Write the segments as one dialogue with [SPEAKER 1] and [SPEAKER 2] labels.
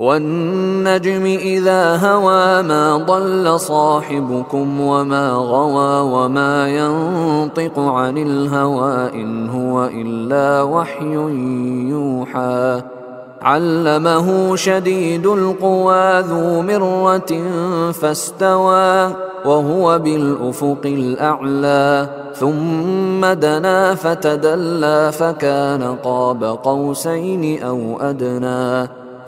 [SPEAKER 1] والنجم إذا هوى ما ضل صاحبكم وما غوى وما ينطق عن الهوى إن هو إلا وحي يوحى علمه شديد القوى ذو مرة فاستوى وهو بالأفق الأعلى ثم دنا فتدلى فكان قاب قوسين أو أدنى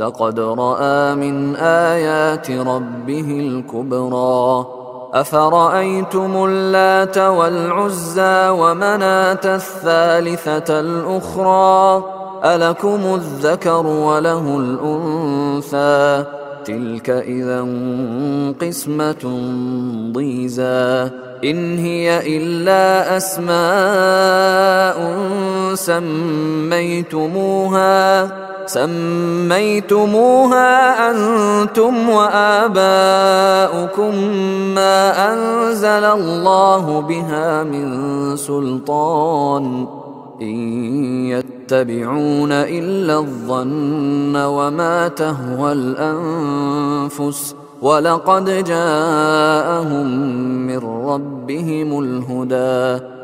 [SPEAKER 1] لقد راى من ايات ربه الكبرى افرايتم اللات والعزى ومناه الثالثه الاخرى الكم الذكر وله الانثى تلك اذا قسمه ضيزى ان هي الا اسماء سميتموها سميتموها انتم واباؤكم ما انزل الله بها من سلطان ان يتبعون الا الظن وما تهوى الانفس ولقد جاءهم من ربهم الهدى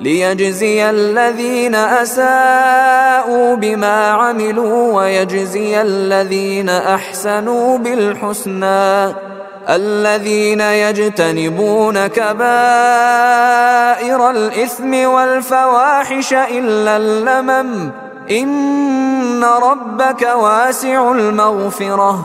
[SPEAKER 1] ليجزي الذين اساءوا بما عملوا ويجزي الذين احسنوا بالحسنى الذين يجتنبون كبائر الاثم والفواحش الا اللمم ان ربك واسع المغفره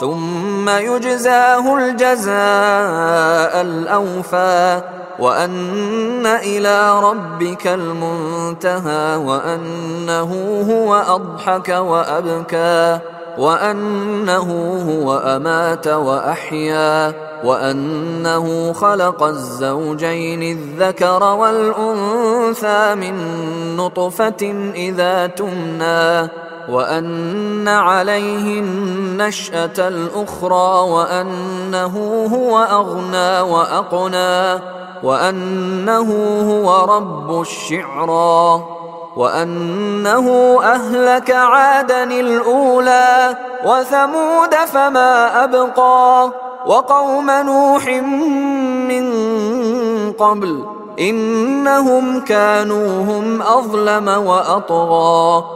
[SPEAKER 1] ثم يجزاه الجزاء الاوفى وان الى ربك المنتهى وانه هو اضحك وابكى وانه هو امات واحيا وانه خلق الزوجين الذكر والانثى من نطفه اذا تمنى وان عليه النشاه الاخرى وانه هو اغنى واقنى وانه هو رب الشعرى وانه اهلك عادا الاولى وثمود فما ابقى وقوم نوح من قبل انهم كانوا هم اظلم واطغى